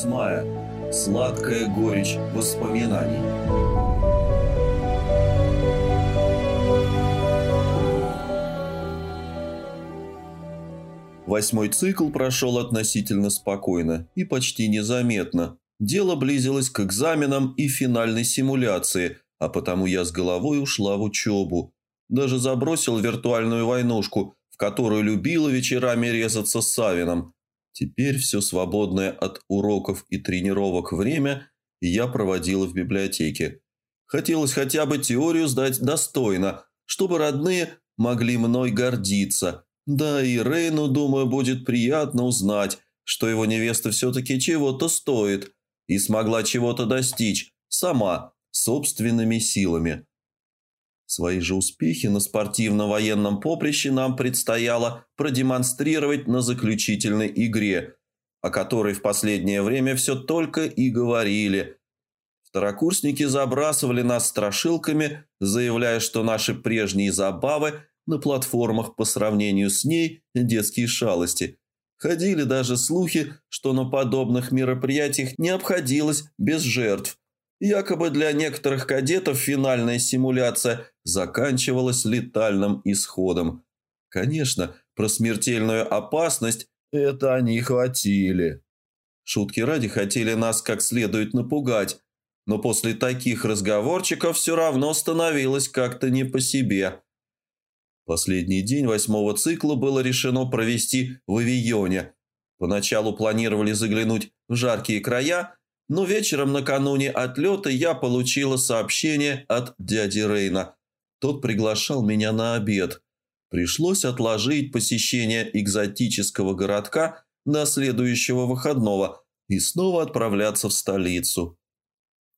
Восьмая. Сладкая горечь воспоминаний. Восьмой цикл прошел относительно спокойно и почти незаметно. Дело близилось к экзаменам и финальной симуляции, а потому я с головой ушла в учебу. Даже забросил виртуальную войнушку, в которую любила вечерами резаться с Савином. Теперь все свободное от уроков и тренировок время я проводила в библиотеке. Хотелось хотя бы теорию сдать достойно, чтобы родные могли мной гордиться. Да и Рейну, думаю, будет приятно узнать, что его невеста все-таки чего-то стоит и смогла чего-то достичь сама, собственными силами. Свои же успехи на спортивно-военном поприще нам предстояло продемонстрировать на заключительной игре, о которой в последнее время все только и говорили. Второкурсники забрасывали нас страшилками, заявляя, что наши прежние забавы на платформах по сравнению с ней – детские шалости. Ходили даже слухи, что на подобных мероприятиях не обходилось без жертв, Якобы для некоторых кадетов финальная симуляция заканчивалась летальным исходом. Конечно, про смертельную опасность это они хватили. Шутки ради хотели нас как следует напугать, но после таких разговорчиков все равно становилось как-то не по себе. Последний день восьмого цикла было решено провести в авионе. Поначалу планировали заглянуть в жаркие края – но вечером накануне отлета я получила сообщение от дяди Рейна. Тот приглашал меня на обед. Пришлось отложить посещение экзотического городка до следующего выходного и снова отправляться в столицу.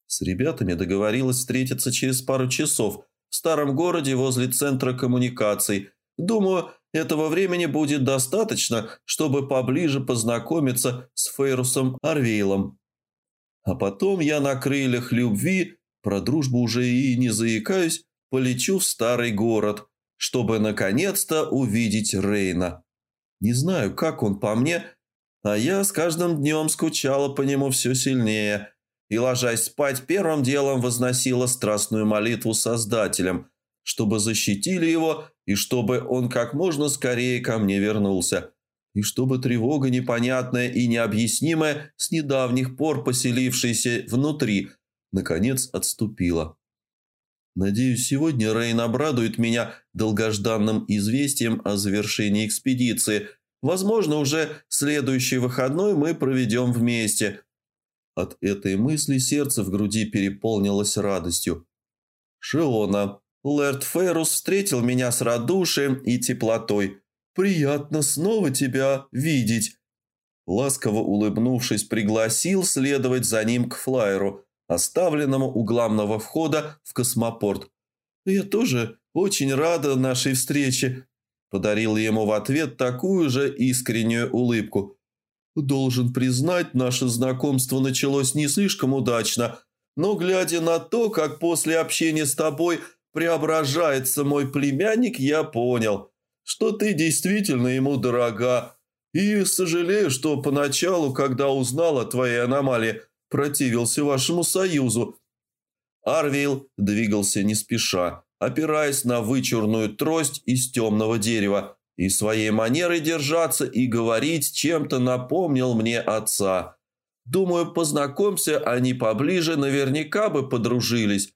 С ребятами договорилась встретиться через пару часов в старом городе возле центра коммуникаций. Думаю, этого времени будет достаточно, чтобы поближе познакомиться с Фейрусом Арвейлом. А потом я на крыльях любви, про дружбу уже и не заикаюсь, полечу в старый город, чтобы наконец-то увидеть Рейна. Не знаю, как он по мне, а я с каждым днем скучала по нему все сильнее и, ложась спать, первым делом возносила страстную молитву Создателям, чтобы защитили его и чтобы он как можно скорее ко мне вернулся и чтобы тревога непонятная и необъяснимая, с недавних пор поселившаяся внутри, наконец отступила. Надеюсь, сегодня Рейн обрадует меня долгожданным известием о завершении экспедиции. Возможно, уже следующий выходной мы проведем вместе. От этой мысли сердце в груди переполнилось радостью. Шиона. Лэрд Феррус встретил меня с радушием и теплотой – «Приятно снова тебя видеть!» Ласково улыбнувшись, пригласил следовать за ним к флайеру, оставленному у главного входа в космопорт. «Я тоже очень рада нашей встрече», – подарил ему в ответ такую же искреннюю улыбку. «Должен признать, наше знакомство началось не слишком удачно, но, глядя на то, как после общения с тобой преображается мой племянник, я понял – что ты действительно ему дорога. И сожалею, что поначалу, когда узнал о твоей аномалии, противился вашему союзу». Арвил двигался не спеша, опираясь на вычурную трость из темного дерева, и своей манерой держаться и говорить чем-то напомнил мне отца. Думаю, познакомься они поближе, наверняка бы подружились.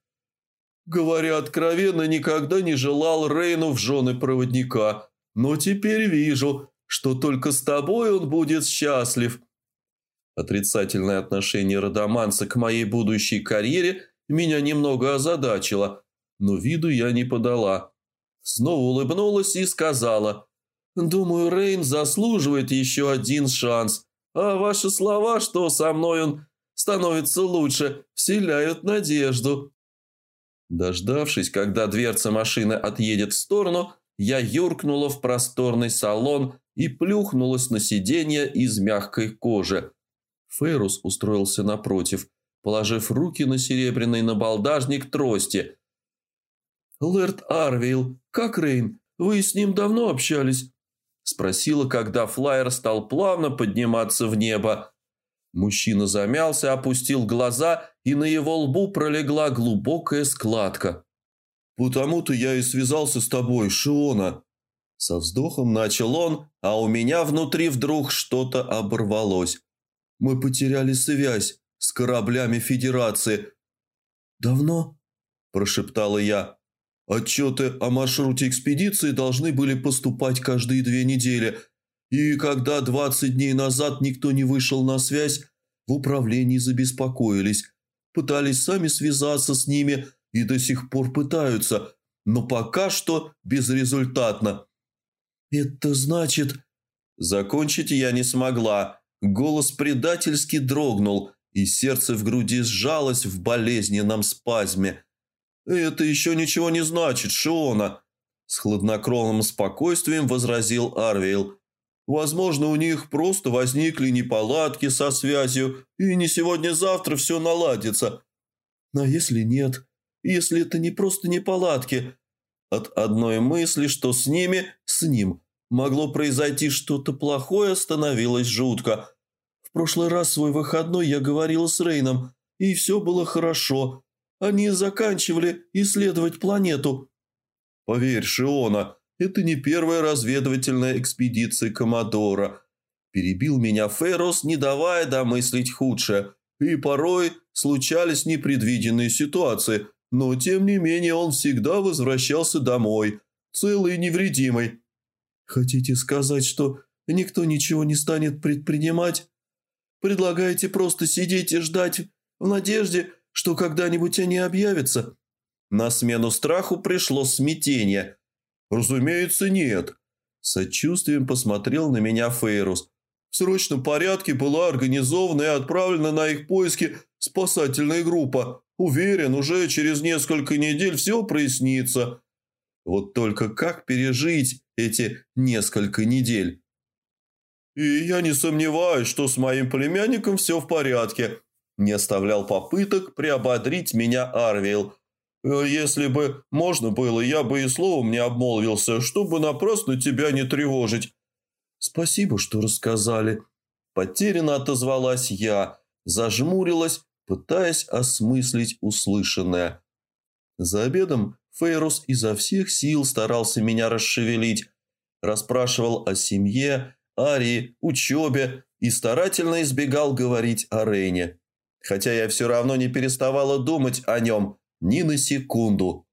Говоря откровенно, никогда не желал Рейну в жены проводника, но теперь вижу, что только с тобой он будет счастлив. Отрицательное отношение Родоманса к моей будущей карьере меня немного озадачило, но виду я не подала. Снова улыбнулась и сказала, «Думаю, Рейн заслуживает еще один шанс, а ваши слова, что со мной он становится лучше, вселяют надежду». Дождавшись, когда дверца машины отъедет в сторону, я юркнула в просторный салон и плюхнулась на сиденье из мягкой кожи. Фейрус устроился напротив, положив руки на серебряный набалдажник трости. «Лэрд Арвейл, как Рейн? Вы с ним давно общались?» Спросила, когда флайер стал плавно подниматься в небо. Мужчина замялся, опустил глаза, и на его лбу пролегла глубокая складка. «Потому-то я и связался с тобой, Шиона». Со вздохом начал он, а у меня внутри вдруг что-то оборвалось. «Мы потеряли связь с кораблями Федерации». «Давно?» – прошептала я. «Отчеты о маршруте экспедиции должны были поступать каждые две недели». И когда 20 дней назад никто не вышел на связь, в управлении забеспокоились, пытались сами связаться с ними и до сих пор пытаются, но пока что безрезультатно. «Это значит...» Закончить я не смогла. Голос предательски дрогнул, и сердце в груди сжалось в болезненном спазме. «Это еще ничего не значит, Шиона!» С хладнокровным спокойствием возразил Арвейл. Возможно, у них просто возникли неполадки со связью, и не сегодня-завтра все наладится. А если нет? Если это не просто неполадки? От одной мысли, что с ними, с ним, могло произойти что-то плохое, становилось жутко. В прошлый раз свой выходной я говорила с Рейном, и все было хорошо. Они заканчивали исследовать планету. Поверь, Шиона, это не первая разведывательная экспедиция Комодора. Перебил меня Феррос, не давая домыслить худшее. И порой случались непредвиденные ситуации, но тем не менее он всегда возвращался домой, целый и невредимый. Хотите сказать, что никто ничего не станет предпринимать? Предлагаете просто сидеть и ждать в надежде, что когда-нибудь они объявятся? На смену страху пришло смятение – «Разумеется, нет». Сочувствием посмотрел на меня Фейрус. В срочном порядке была организована и отправлена на их поиски спасательная группа. Уверен, уже через несколько недель все прояснится. Вот только как пережить эти несколько недель? И я не сомневаюсь, что с моим племянником все в порядке. Не оставлял попыток приободрить меня Арвил. Э, если бы можно было, я бы и словом не обмолвился, чтобы напрасно тебя не тревожить. Спасибо, что рассказали. Потерянно отозвалась я, зажмурилась, пытаясь осмыслить услышанное. За обедом Фейрус изо всех сил старался меня расшевелить, расспрашивал о семье, Арии, учебе и старательно избегал говорить о Рейне. Хотя я все равно не переставала думать о нем – ни на секунду.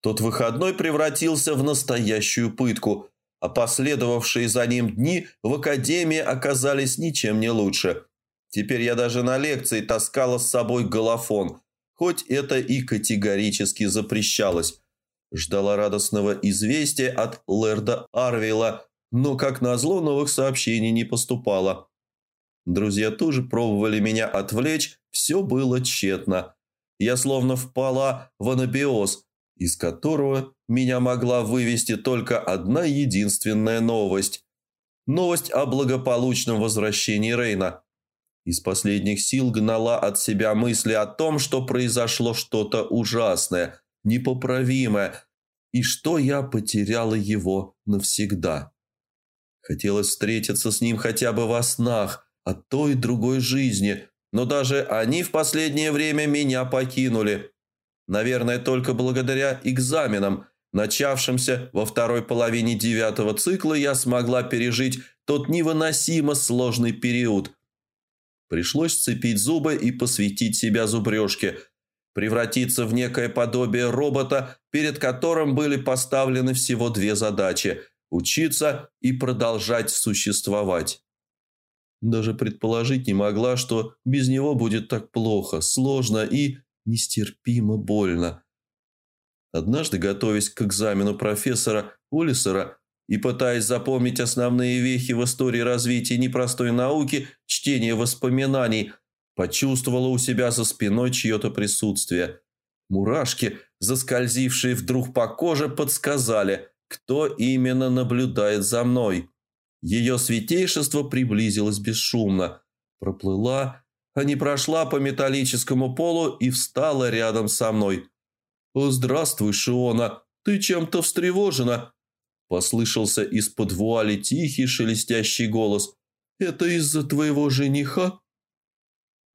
Тот выходной превратился в настоящую пытку, а последовавшие за ним дни в академии оказались ничем не лучше. Теперь я даже на лекции таскала с собой голофон, хоть это и категорически запрещалось. Ждала радостного известия от Лерда Арвила, но, как назло, новых сообщений не поступало. Друзья тоже пробовали меня отвлечь, все было тщетно. Я словно впала в анабиоз, из которого меня могла вывести только одна единственная новость. Новость о благополучном возвращении Рейна. Из последних сил гнала от себя мысли о том, что произошло что-то ужасное, непоправимое, и что я потеряла его навсегда. Хотелось встретиться с ним хотя бы во снах, о той другой жизни, но даже они в последнее время меня покинули. Наверное, только благодаря экзаменам, начавшимся во второй половине девятого цикла, я смогла пережить тот невыносимо сложный период. Пришлось сцепить зубы и посвятить себя зубрежке, превратиться в некое подобие робота, перед которым были поставлены всего две задачи – учиться и продолжать существовать. Даже предположить не могла, что без него будет так плохо, сложно и нестерпимо больно. Однажды, готовясь к экзамену профессора Улисера и пытаясь запомнить основные вехи в истории развития непростой науки, чтение воспоминаний, почувствовала у себя за спиной чье-то присутствие. Мурашки, заскользившие вдруг по коже, подсказали, кто именно наблюдает за мной. Ее святейшество приблизилось бесшумно, проплыла, а не прошла по металлическому полу и встала рядом со мной. «Здравствуй, Шиона, ты чем-то встревожена?» Послышался из-под вуали тихий шелестящий голос. «Это из-за твоего жениха?»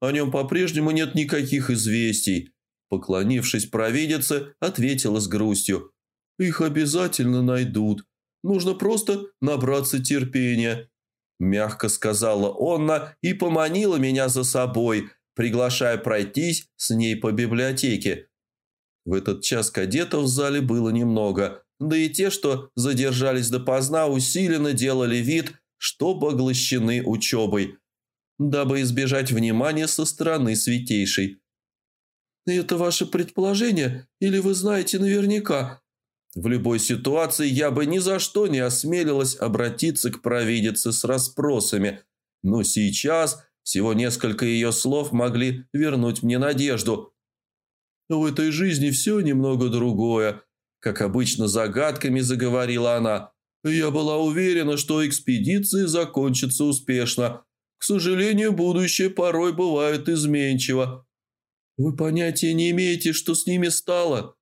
О нем по-прежнему нет никаких известий. Поклонившись провидице, ответила с грустью. Их обязательно найдут. Нужно просто набраться терпения. Мягко сказала Онна и поманила меня за собой, приглашая пройтись с ней по библиотеке. В этот час кадетов в зале было немного, да и те, что задержались допоздна, усиленно делали вид, что поглощены учебой, дабы избежать внимания со стороны святейшей. «Это ваше предположение, или вы знаете наверняка?» В любой ситуации я бы ни за что не осмелилась обратиться к провидице с расспросами, но сейчас всего несколько ее слов могли вернуть мне надежду. В этой жизни все немного другое. Как обычно, загадками заговорила она. Я была уверена, что экспедиции закончатся успешно. К сожалению, будущее порой бывает изменчиво. Вы понятия не имеете, что с ними стало?»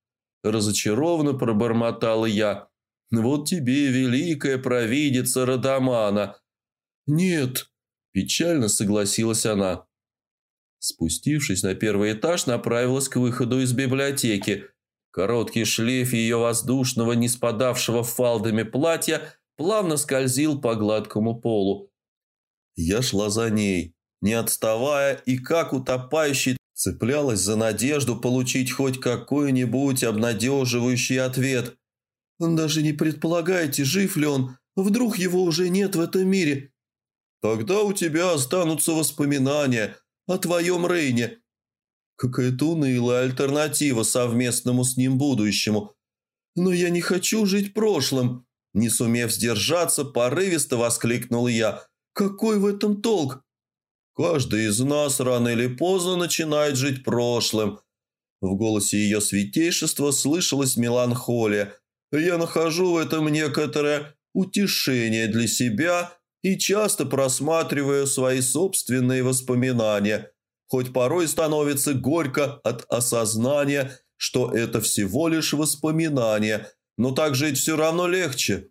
Разочарованно пробормотала я. «Вот тебе великая провидица Радамана». «Нет», – печально согласилась она. Спустившись на первый этаж, направилась к выходу из библиотеки. Короткий шлейф ее воздушного, не спадавшего фалдами платья, плавно скользил по гладкому полу. Я шла за ней, не отставая и как утопающий цеплялась за надежду получить хоть какой-нибудь обнадеживающий ответ. «Даже не предполагаете, жив ли он, вдруг его уже нет в этом мире?» «Тогда у тебя останутся воспоминания о твоем Рейне». Какая-то унылая альтернатива совместному с ним будущему. «Но я не хочу жить прошлым», – не сумев сдержаться, порывисто воскликнул я. «Какой в этом толк?» Каждый из нас рано или поздно начинает жить прошлым. В голосе ее святейшества слышалась меланхолия. Я нахожу в этом некоторое утешение для себя и часто просматриваю свои собственные воспоминания, хоть порой становится горько от осознания, что это всего лишь воспоминания, но так жить все равно легче.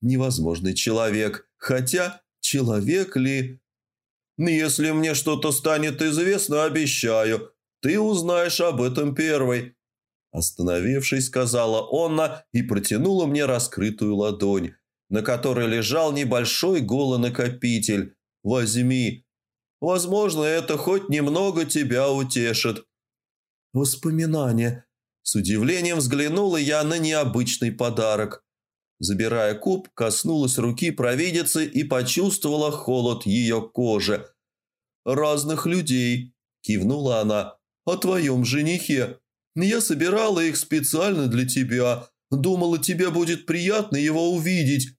Невозможный человек, хотя человек ли если мне что-то станет известно, обещаю, ты узнаешь об этом первой». Остановившись, сказала Онна и протянула мне раскрытую ладонь, на которой лежал небольшой голонакопитель. «Возьми. Возможно, это хоть немного тебя утешит». «Воспоминания». С удивлением взглянула я на необычный подарок. Забирая куб, коснулась руки провидицы и почувствовала холод ее кожи. «Разных людей», – кивнула она, – «о твоем женихе. Я собирала их специально для тебя. Думала, тебе будет приятно его увидеть».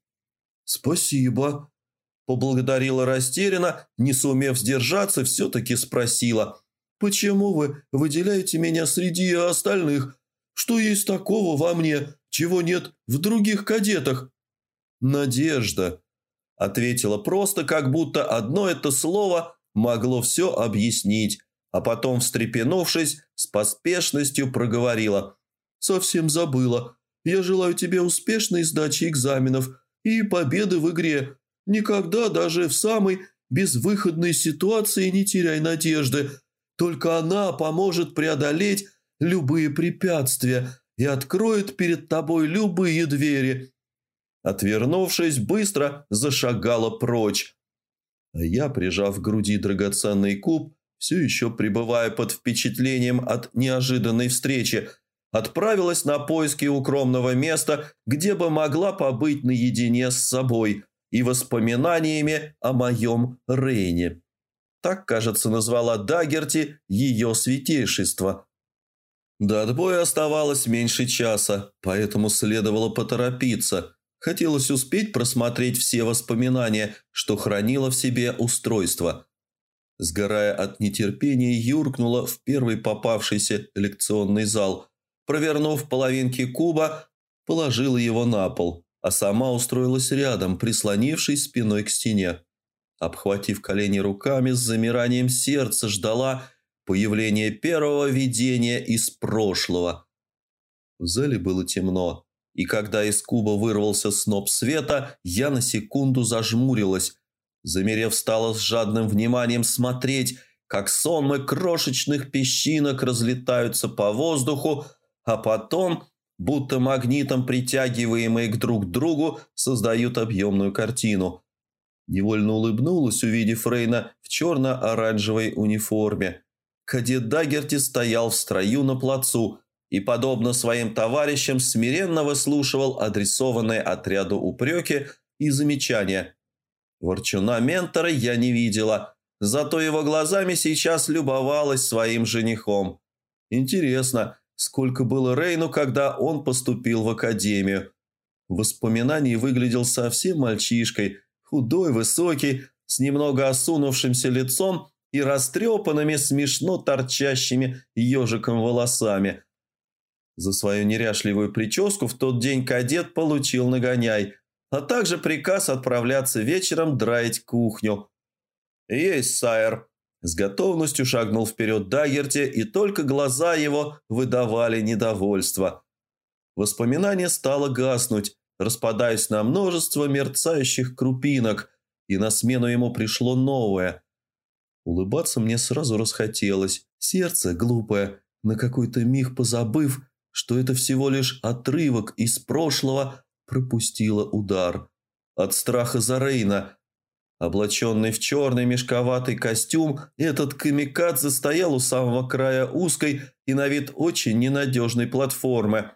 «Спасибо», – поблагодарила растерянно, не сумев сдержаться, все-таки спросила. «Почему вы выделяете меня среди остальных? Что есть такого во мне, чего нет в других кадетах?» «Надежда», – ответила просто, как будто одно это слово могло все объяснить, а потом, встрепенувшись, с поспешностью проговорила. «Совсем забыла. Я желаю тебе успешной сдачи экзаменов и победы в игре. Никогда даже в самой безвыходной ситуации не теряй надежды. Только она поможет преодолеть любые препятствия, и откроет перед тобой любые двери». Отвернувшись, быстро зашагала прочь. А я, прижав к груди драгоценный куб, все еще пребывая под впечатлением от неожиданной встречи, отправилась на поиски укромного места, где бы могла побыть наедине с собой и воспоминаниями о моем Рейне. Так, кажется, назвала Дагерти ее святейшество – до отбоя оставалось меньше часа, поэтому следовало поторопиться. Хотелось успеть просмотреть все воспоминания, что хранило в себе устройство. Сгорая от нетерпения, юркнула в первый попавшийся лекционный зал. Провернув половинки куба, положила его на пол, а сама устроилась рядом, прислонившись спиной к стене. Обхватив колени руками, с замиранием сердца ждала – Появление первого видения из прошлого. В зале было темно, и когда из куба вырвался сноп света, я на секунду зажмурилась. Замерев, стала с жадным вниманием смотреть, как сонмы крошечных песчинок разлетаются по воздуху, а потом, будто магнитом притягиваемые к друг другу, создают объемную картину. Невольно улыбнулась, увидев Рейна в черно-оранжевой униформе. Кадет Дагерти стоял в строю на плацу и, подобно своим товарищам, смиренно выслушивал адресованные отряду упреки и замечания. Ворчуна ментора я не видела, зато его глазами сейчас любовалась своим женихом. Интересно, сколько было Рейну, когда он поступил в академию? В воспоминании выглядел совсем мальчишкой, худой, высокий, с немного осунувшимся лицом и растрепанными, смешно торчащими ежиком волосами. За свою неряшливую прическу в тот день кадет получил нагоняй, а также приказ отправляться вечером драить кухню. «Есть, сайр!» С готовностью шагнул вперед Дагерти, и только глаза его выдавали недовольство. Воспоминание стало гаснуть, распадаясь на множество мерцающих крупинок, и на смену ему пришло новое – Улыбаться мне сразу расхотелось. Сердце, глупое, на какой-то миг позабыв, что это всего лишь отрывок из прошлого, пропустило удар. От страха за Рейна. Облаченный в черный мешковатый костюм, этот камикадзе стоял у самого края узкой и на вид очень ненадежной платформы.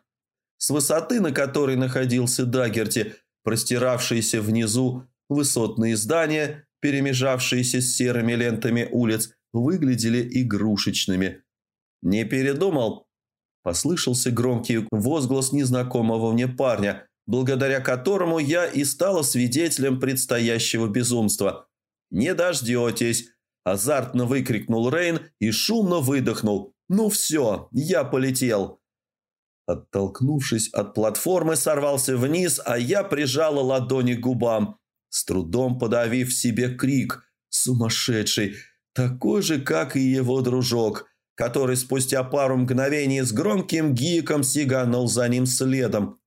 С высоты, на которой находился Дагерти, простиравшиеся внизу высотные здания, перемежавшиеся с серыми лентами улиц, выглядели игрушечными. «Не передумал?» – послышался громкий возглас незнакомого мне парня, благодаря которому я и стала свидетелем предстоящего безумства. «Не дождетесь!» – азартно выкрикнул Рейн и шумно выдохнул. «Ну все, я полетел!» Оттолкнувшись от платформы, сорвался вниз, а я прижала ладони к губам – с трудом подавив в себе крик «Сумасшедший!», такой же, как и его дружок, который спустя пару мгновений с громким гиком сиганул за ним следом.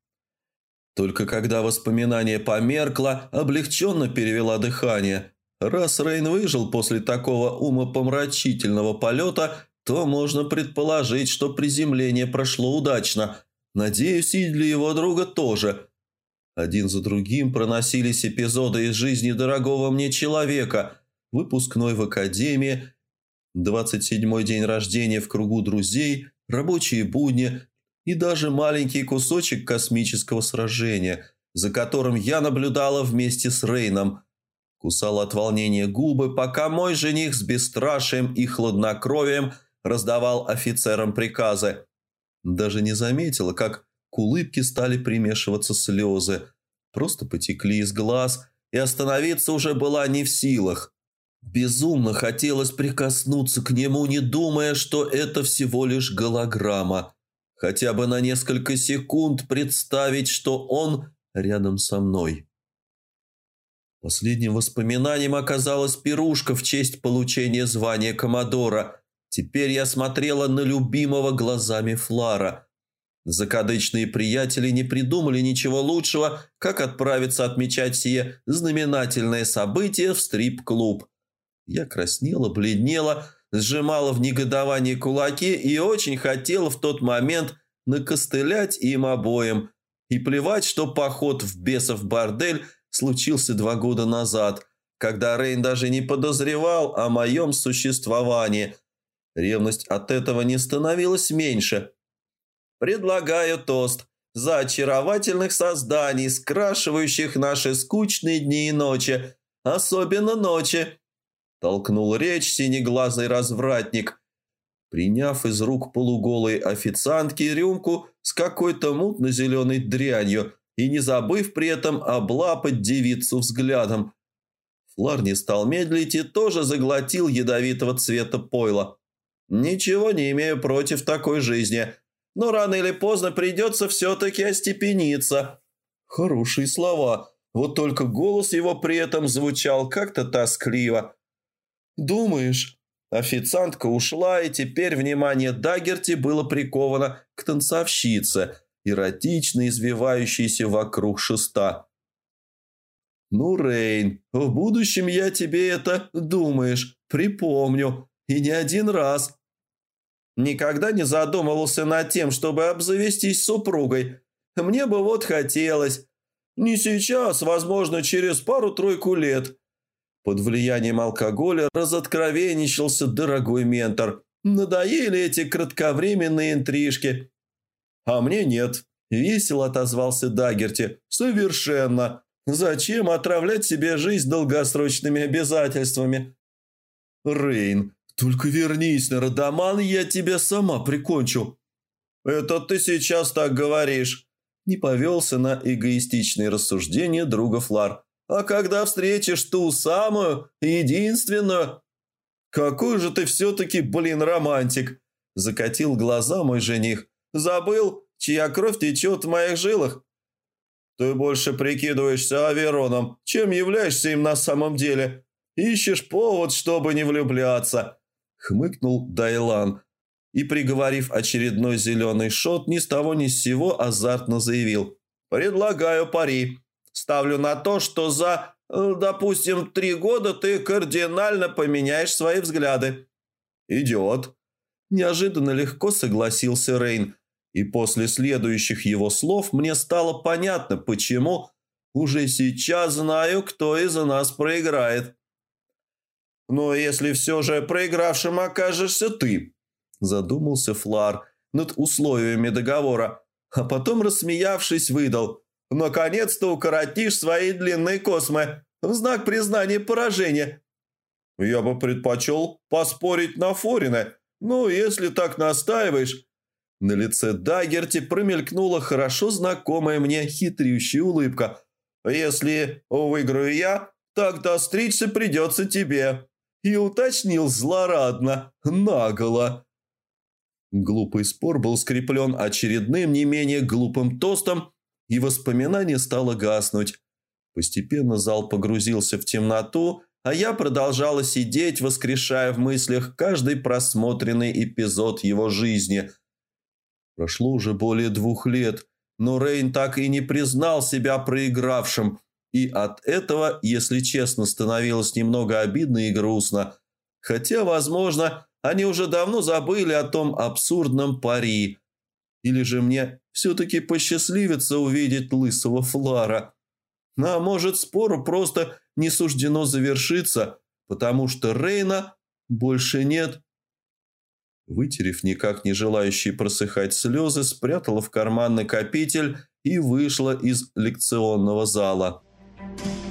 Только когда воспоминание померкло, облегченно перевела дыхание. Раз Рейн выжил после такого умопомрачительного полета, то можно предположить, что приземление прошло удачно. Надеюсь, и для его друга тоже – один за другим проносились эпизоды из жизни дорогого мне человека. Выпускной в академии, 27-й день рождения в кругу друзей, рабочие будни и даже маленький кусочек космического сражения, за которым я наблюдала вместе с Рейном. Кусал от волнения губы, пока мой жених с бесстрашием и хладнокровием раздавал офицерам приказы. Даже не заметила, как к улыбке стали примешиваться слезы. Просто потекли из глаз, и остановиться уже была не в силах. Безумно хотелось прикоснуться к нему, не думая, что это всего лишь голограмма. Хотя бы на несколько секунд представить, что он рядом со мной. Последним воспоминанием оказалась пирушка в честь получения звания Комодора. Теперь я смотрела на любимого глазами Флара – Закадычные приятели не придумали ничего лучшего, как отправиться отмечать сие знаменательное событие в стрип-клуб. Я краснела, бледнела, сжимала в негодовании кулаки и очень хотела в тот момент накостылять им обоим. И плевать, что поход в бесов бордель случился два года назад, когда Рейн даже не подозревал о моем существовании. Ревность от этого не становилась меньше – Предлагаю тост за очаровательных созданий, скрашивающих наши скучные дни и ночи, особенно ночи. Толкнул речь синеглазый развратник, приняв из рук полуголой официантки рюмку с какой-то мутно-зеленой дрянью и не забыв при этом облапать девицу взглядом. Флар не стал медлить и тоже заглотил ядовитого цвета пойла. «Ничего не имею против такой жизни», но рано или поздно придется все-таки остепениться». Хорошие слова, вот только голос его при этом звучал как-то тоскливо. «Думаешь?» Официантка ушла, и теперь внимание Дагерти было приковано к танцовщице, эротично извивающейся вокруг шеста. «Ну, Рейн, в будущем я тебе это, думаешь, припомню», И не один раз. Никогда не задумывался над тем, чтобы обзавестись супругой. Мне бы вот хотелось. Не сейчас, возможно, через пару-тройку лет. Под влиянием алкоголя разоткровенничался дорогой ментор. Надоели эти кратковременные интрижки. А мне нет. Весело отозвался Дагерти. Совершенно. Зачем отравлять себе жизнь долгосрочными обязательствами? Рейн, только вернись на Родоман, я тебя сама прикончу. Это ты сейчас так говоришь. Не повелся на эгоистичные рассуждения друга Флар. А когда встретишь ту самую, единственную... Какой же ты все-таки, блин, романтик. Закатил глаза мой жених. Забыл, чья кровь течет в моих жилах? Ты больше прикидываешься Авероном, чем являешься им на самом деле. Ищешь повод, чтобы не влюбляться», — хмыкнул Дайлан. И, приговорив очередной зеленый шот, ни с того ни с сего азартно заявил. «Предлагаю пари. Ставлю на то, что за, э, допустим, три года ты кардинально поменяешь свои взгляды». «Идет». Неожиданно легко согласился Рейн. И после следующих его слов мне стало понятно, почему уже сейчас знаю, кто из нас проиграет. «Но если все же проигравшим окажешься ты», – задумался Флар над условиями договора, а потом, рассмеявшись, выдал. «Наконец-то укоротишь свои длинные космы в знак признания поражения». «Я бы предпочел поспорить на Форина, ну, если так настаиваешь». На лице Дагерти промелькнула хорошо знакомая мне хитрющая улыбка. «Если выиграю я, тогда стричься придется тебе» и уточнил злорадно, наголо. Глупый спор был скреплен очередным не менее глупым тостом, и воспоминание стало гаснуть. Постепенно зал погрузился в темноту, а я продолжала сидеть, воскрешая в мыслях каждый просмотренный эпизод его жизни. Прошло уже более двух лет, но Рейн так и не признал себя проигравшим, и от этого, если честно, становилось немного обидно и грустно. Хотя, возможно, они уже давно забыли о том абсурдном пари. Или же мне все-таки посчастливится увидеть лысого Флара. А может, спору просто не суждено завершиться, потому что Рейна больше нет. Вытерев никак не желающие просыхать слезы, спрятала в карман накопитель и вышла из лекционного зала. Thank you.